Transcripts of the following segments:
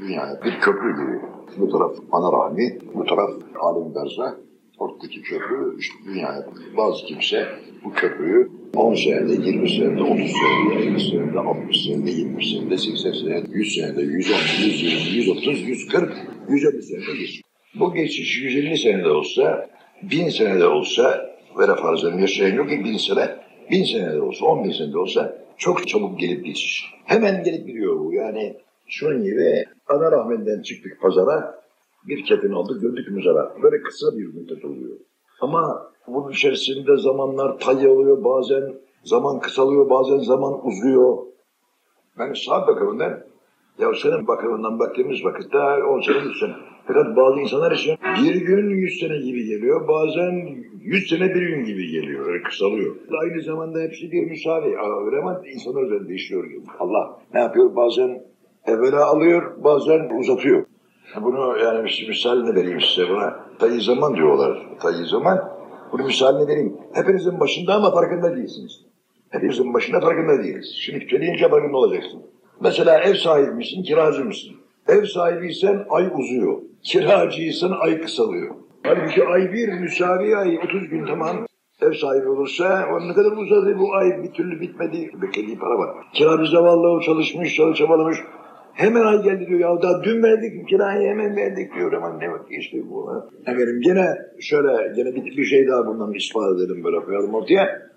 Dünyaya bir köprü gibi. Bu taraf ana rahmi, bu taraf alem berza. Ortadaki köprü işte dünyaya bazı kimse bu köprüyü 10 senede, 20 senede, 30 senede, 50 senede, 60 senede, 70 senede, 80 senede, 100 senede, 110, 120, 130, 140, 150 senede geçiyor. Bu geçiş 150 senede olsa, 1000 senede olsa, vere farzlarını yaşayan yok ki 1000 sene, 1000 senede olsa, 10 bin senede olsa çok çabuk gelip geçiş. Hemen gelip gidiyor bu. Yani şunun gibi ana rahmenden çıktık pazara, bir kefin aldık, döndük müzara. Böyle kısa bir müddet oluyor. Ama bunun içerisinde zamanlar tay oluyor, bazen zaman kısalıyor, bazen zaman uzuyor. Ben saat bakımından, ya senin bakımından baktığımız vakitte 10 sene, 100 sene. Fakat bazı insanlar için bir gün 100 sene gibi geliyor, bazen 100 sene bir gün gibi geliyor, öyle kısalıyor. Aynı zamanda hepsi bir müsaade. Öyle ama insanlar üzerinde işliyor gibi. Allah ne yapıyor? Bazen evvela alıyor, bazen uzatıyor. Bunu yani mis- misalini vereyim size buna. Tayyi zaman diyorlar. Tayyi zaman. Bunu misalini vereyim. Hepinizin başında ama farkında değilsiniz. Hepimizin başında farkında değiliz. Şimdi söyleyince farkında olacaksın. Mesela ev sahibi misin, kiracı mısın? Ev sahibiysen ay uzuyor. Kiracıysan ay kısalıyor. Halbuki ay bir, müsavi ay 30 gün tamam. Ev sahibi olursa o ne kadar uzadı bu ay bir türlü bitmedi. Beklediği para var. Kiracı zavallı o çalışmış, çalış çabalamış. Hemen ay geldi diyor ya daha dün verdik kirayı hemen verdik diyor hemen ne vakit geçti bu ona. Efendim gene şöyle gene bir, bir şey daha bundan ispat edelim böyle koyalım ortaya.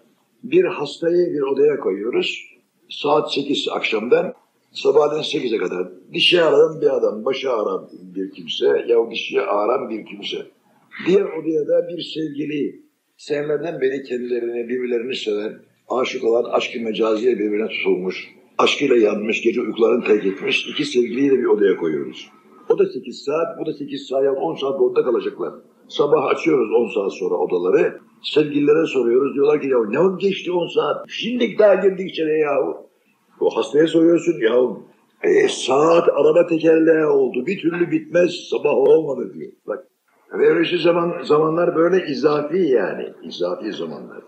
Bir hastayı bir odaya koyuyoruz. Saat 8 akşamdan sabahleyin 8'e kadar dişi ağrıyan bir adam, başı ağrıyan bir kimse ya dişi ağrıyan bir kimse. Diğer odaya da bir sevgili, senelerden beri kendilerini, birbirlerini seven, aşık olan aşkı mecaziye birbirine tutulmuş, aşkıyla yanmış, gece uykularını terk etmiş iki sevgiliyi de bir odaya koyuyoruz. O da 8 saat, bu da 8 saat, yani 10 saat orada kalacaklar. Sabah açıyoruz 10 saat sonra odaları. Sevgililere soruyoruz. Diyorlar ki ya ne oldu geçti 10 saat? Şimdi daha girdik içeriye yahu. O hastaya soruyorsun ya e, saat araba tekerleği oldu. Bir türlü bitmez sabah olmadı diyor. Bak ve öyle zaman, zamanlar böyle izafi yani. izafi zamanlar.